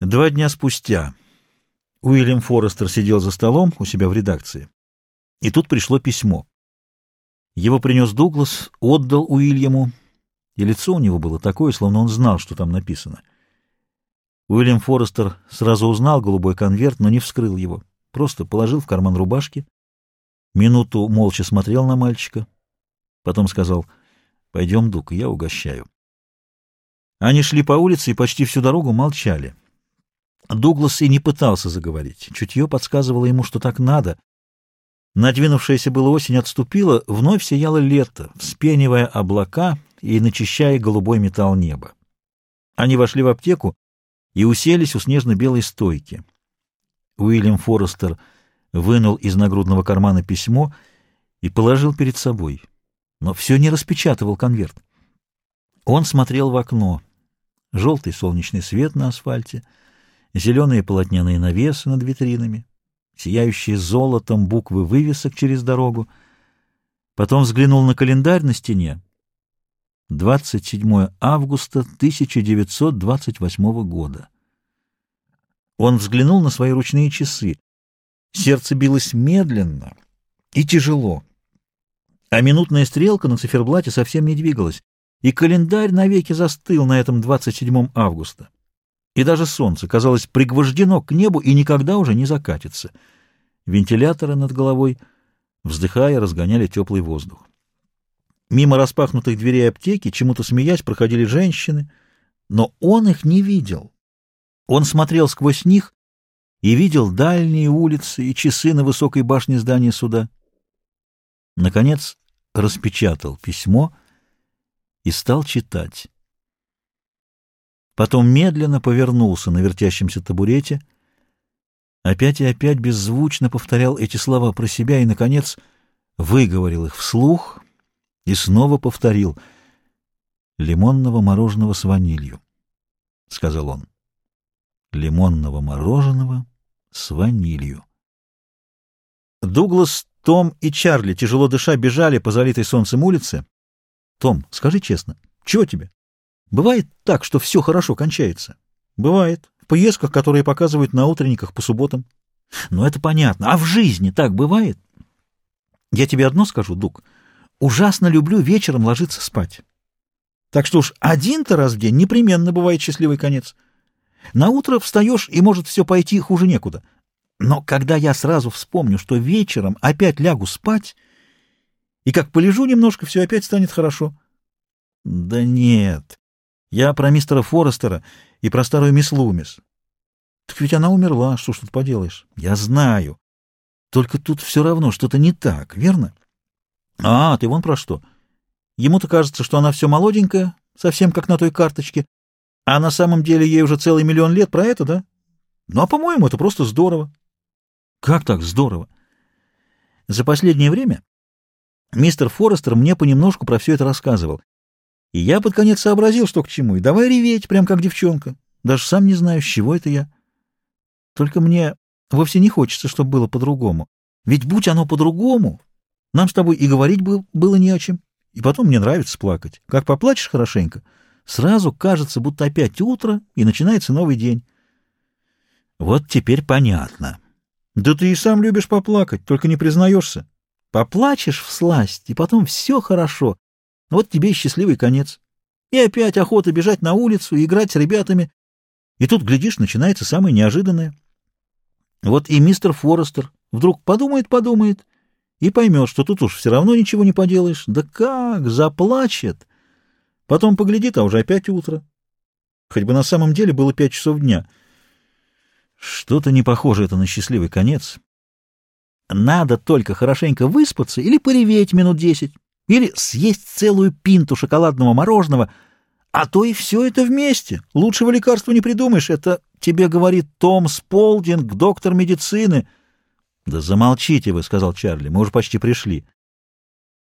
Два дня спустя Уильям Форестер сидел за столом у себя в редакции, и тут пришло письмо. Его принес Дуглас, отдал Уильяму, и лицо у него было такое, словно он знал, что там написано. Уильям Форестер сразу узнал голубой конверт, но не вскрыл его, просто положил в карман рубашки, минуту молча смотрел на мальчика, потом сказал «Пойдем, Дуг, я угощаю». Они шли по улице и почти всю дорогу молчали. Дуглас и не пытался заговорить. Чутье подсказывало ему, что так надо. Надвинувшаяся была осень отступила, вновь сияло лето, вспенивая облака и начищая голубой металл неба. Они вошли в аптеку и уселись у снежно-белой стойки. Уильям Форестер вынул из нагрудного кармана письмо и положил перед собой, но все не распечатывал конверт. Он смотрел в окно. Желтый солнечный свет на асфальте — зеленые полотняные навесы над витринами, сияющие золотом буквы вывесок через дорогу. Потом взглянул на календарь на стене. 27 августа 1928 года. Он взглянул на свои ручные часы. Сердце билось медленно и тяжело. А минутная стрелка на циферблате совсем не двигалась, и календарь навеки застыл на этом 27 августа и даже солнце, казалось, пригвождено к небу и никогда уже не закатится. Вентиляторы над головой, вздыхая, разгоняли теплый воздух. Мимо распахнутых дверей аптеки, чему-то смеясь, проходили женщины, но он их не видел. Он смотрел сквозь них и видел дальние улицы и часы на высокой башне здания суда. Наконец распечатал письмо и стал читать. Потом медленно повернулся на вертящемся табурете, опять и опять беззвучно повторял эти слова про себя и, наконец, выговорил их вслух и снова повторил «Лимонного мороженого с ванилью», — сказал он. «Лимонного мороженого с ванилью». Дуглас, Том и Чарли, тяжело дыша, бежали по залитой солнцем улице. «Том, скажи честно, чего тебе?» Бывает так, что все хорошо кончается? Бывает. В поездках, которые показывают на утренниках по субботам. Ну, это понятно. А в жизни так бывает? Я тебе одно скажу, Дук. Ужасно люблю вечером ложиться спать. Так что уж один-то раз в день непременно бывает счастливый конец. На утро встаешь, и может все пойти хуже некуда. Но когда я сразу вспомню, что вечером опять лягу спать, и как полежу немножко, все опять станет хорошо. Да нет, я про мистера Форестера и про старую мисс Лумис. Так ведь она умерла, что ж тут поделаешь? Я знаю. Только тут все равно что-то не так, верно? А, ты вон про что. Ему-то кажется, что она все молоденькая, совсем как на той карточке, а на самом деле ей уже целый миллион лет про это, да? Ну, а по-моему, это просто здорово. Как так здорово? За последнее время мистер Форестер мне понемножку про все это рассказывал. И я под конец сообразил, что к чему, и давай реветь, прям как девчонка. Даже сам не знаю, с чего это я. Только мне вовсе не хочется, чтобы было по-другому. Ведь будь оно по-другому, нам с тобой и говорить был, было не о чем. И потом мне нравится плакать. Как поплачешь хорошенько, сразу кажется, будто опять утро, и начинается новый день. Вот теперь понятно. Да ты и сам любишь поплакать, только не признаешься. Поплачешь в сласть, и потом все хорошо. Вот тебе и счастливый конец. И опять охота бежать на улицу, играть с ребятами. И тут, глядишь, начинается самое неожиданное. Вот и мистер Форестер вдруг подумает-подумает и поймет, что тут уж все равно ничего не поделаешь. Да как, заплачет. Потом поглядит, а уже опять утро. Хоть бы на самом деле было пять часов дня. Что-то не похоже это на счастливый конец. Надо только хорошенько выспаться или пореветь минут десять. Или съесть целую пинту шоколадного мороженого, а то и все это вместе. Лучшего лекарства не придумаешь. Это тебе говорит Том Сполдинг, доктор медицины. — Да замолчите вы, — сказал Чарли, — мы уже почти пришли.